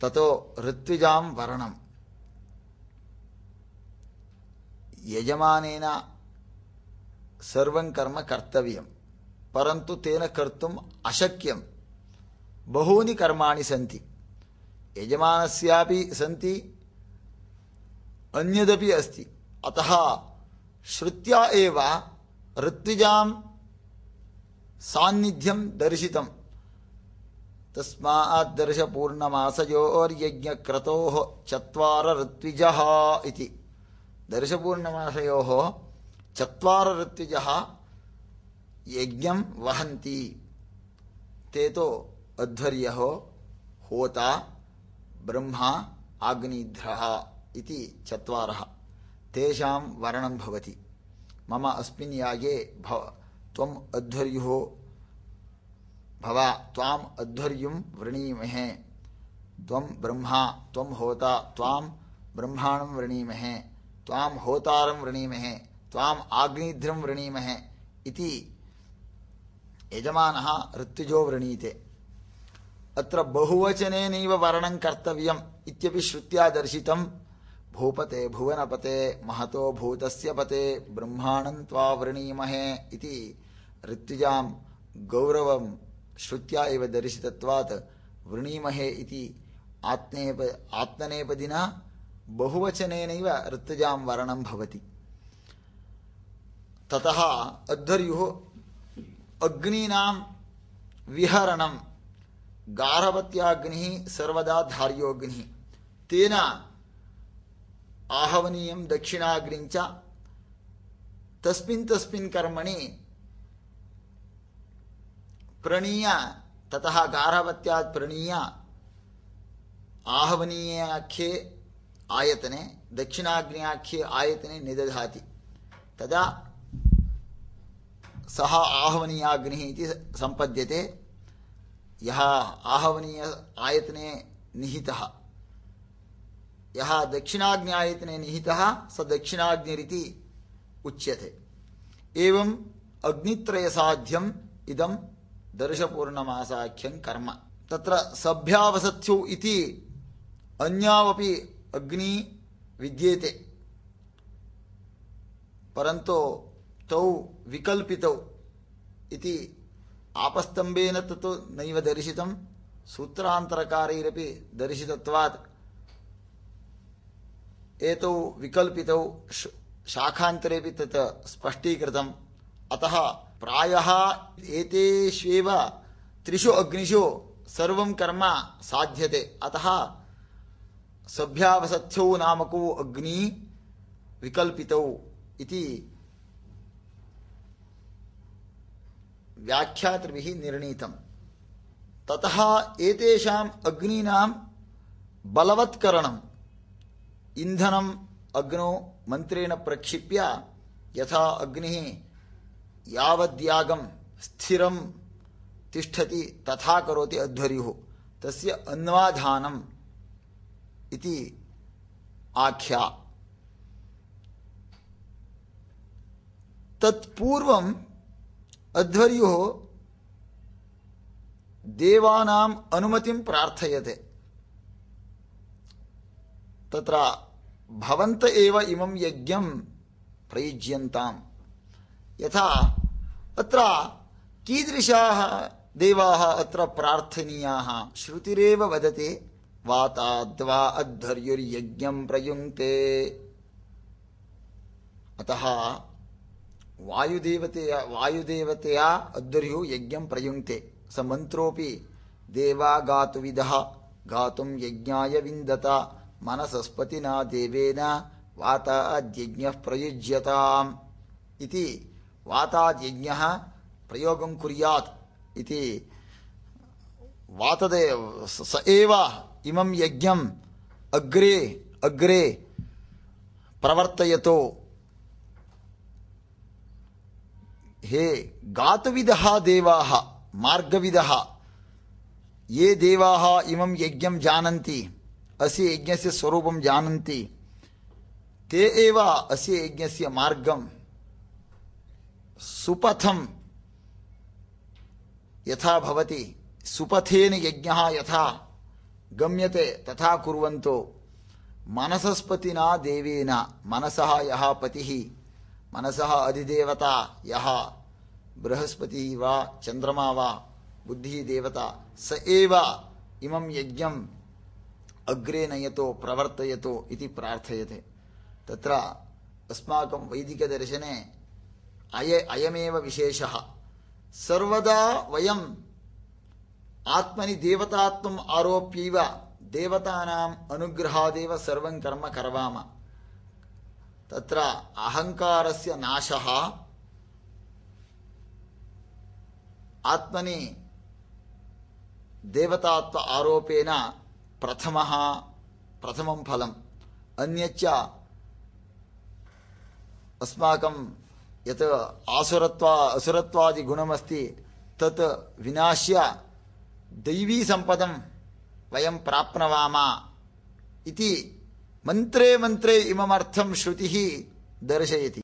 ततो ऋत्विजां वरणम्। यजमानेन सर्वं कर्म कर्तव्यं परन्तु तेन कर्तुम् अशक्यं बहूनि कर्माणि सन्ति। यजमानस्यापि सन्ति अन्यदपि अस्ति। अतः श्रुत्या एव ऋत्विजां सान्निध्यं दर्शितं तस्माद्दर्शपूर्णमासयोर्यज्ञक्रतोः चत्वार ऋत्विजः इति। दर्शपूर्णमासयोः चत्वार ऋत्विजः यज्ञं वहन्ति। ते तो अध्वर्यः होता ब्रह्मा आग्निध्रः इति चत्वारः। तेषां वर्णं भवति। मम अस्मिन् यागे भव त्वम् अध्वर्युः भव त्वाम् अध्वर्युं वृणीमहे। त्वं ब्रह्मा, त्वं होता, त्वां ब्रह्माणं वृणीमहे। त्वां होतारं वृणीमहे, त्वाम् आग्निध्रं वृणीमहे इति यजमानः ऋत्विजो वृणीते। अत्र बहुवचनेनैव वर्णं कर्तव्यम् श्रुत्या दर्शितं भूपते भुवनपते, महतो भूतस्य पते, ब्रह्माणं वृणीमहे इति ऋत्विजां गौरवं श्रुत्या एव दर्शितत्वात् वृणीमहे इति आत्नेप आत्मनेपदिना बहुवचनेनैव ऋत्विजां वर्णं भवति। ततः अध्वर्युः अग्नीनां विहरणं गार्हपत्याग्निः सर्वदा धार्योऽग्निः। तेन आहवनीयं दक्षिणाग्निञ्च तस्मिन् तस्मिन् कर्मणि प्रणीय, ततः गार्हपत्यात् प्रणीय आहवनीयाख्ये आयतने, दक्षिणाग्न्याख्ये आयतने निदधाति। तदा सः आहवनीयाग्निः इति सम्पद्यते। यः आहवनीय आयतने निहितः। यः दक्षिणाग्न्यायतने निहितः, स दक्षिणाग्निरिति उच्यते। एवम् अग्नित्रयसाध्यम् इदं दर्शपूर्णमासाख्यं कर्म तत्र सभ्यावसत्स्यौ इति अन्यावपि अग्नि विद्येते परन्तु तौ विकल्पितौ इति आपस्तम्भेन तत् नैव दर्शितं सूत्रान्तरकारैरपि दर्शितत्वात् एतौ विकल्पितौ शाखान्तरेपि तत् स्पष्टीकृतम् अतः प्रायः एतेष्वेव त्रिषु अग्निषु सर्वं कर्म साध्यते। अतः सभ्यावसत्स्यौ नामकौ अग्नि विकल्पितौ इति व्याख्यातृभिः निर्णीतम्। ततः एतेषाम् अग्नीनां बलवत्करणम् इन्धनम् अग्नौ मन्त्रेण प्रक्षिप्य यथा अग्निः यावद्यागं स्थिरं तिष्ठति तथा करोति अध्वर्युः तस्य अन्वाधानम् इति आख्या। तत्पूर्वम् अध्वर्युः देवानाम् अनुमतिं प्रार्थयते। तत्र भवन्त एव इमं यज्ञं प्रयुज्यन्ताम्। यथा अत्र कीदृशाः देवाः अत्र प्रार्थनीयाः? श्रुतिरेव वदति, वाताद्वा अध्वर्युर्यज्ञं प्रयुङ्क्ते। अतः वायुदेवतया वायुदेवतया अध्वर्युः यज्ञं प्रयुङ्क्ते। स मन्त्रोऽपि देवा गातुविदः गातुं यज्ञाय विन्दत। मनसस्पतिना देवेन वाताद्यज्ञः प्रयुज्यताम्। इति वाताद्यज्ञः प्रयोगं कुर्यात् इति वातदेव स एव इमं यज्ञम् अग्रे अग्रे प्रवर्तयतो। हे गातुविदः देवाः, मार्गविदः, ये देवाः इमं यज्ञं जानन्ति, अस्य यज्ञस्य स्वरूपं जानन्ति, ते एव अस्य यज्ञस्य मार्गं सुपथं यथा भवति। सुपथेन यज्ञः यथा गम्यते, तथा कुर्वन्तो। मनसस्पतिना देवेन। मनसः यः पतिः, मनसः अधिदेवता यः, बृहस्पतिः वा चन्द्रमा वा, बुद्धिः देवता। स एव इमं यज्ञम् अग्रे नयतो प्रवर्तयतो इति प्रार्थयते। तत्र अस्माकं वैदिकदर्शने అయ అయమేవ విశేష. సర్వదా వయం ఆత్మని దేవతాత్వం ఆరోప్యవ దేవతానాం అనుగ్రహాదేవ సర్వం కర్మ కర్వామ. తత్ర అహంకారస్య నాశ. ఆత్మని దేవతాత్వ ఆరోపేణ ప్రథమ ప్రథమం ఫలం. అన్యచ్చ అస్మాకం यत् आसुरत्वा असुरत्वादिगुणमस्ति तत् विनाश्य दैवीसम्पदं वयं प्राप्नवाम इति मन्त्रे मन्त्रे इममर्थं श्रुतिः दर्शयति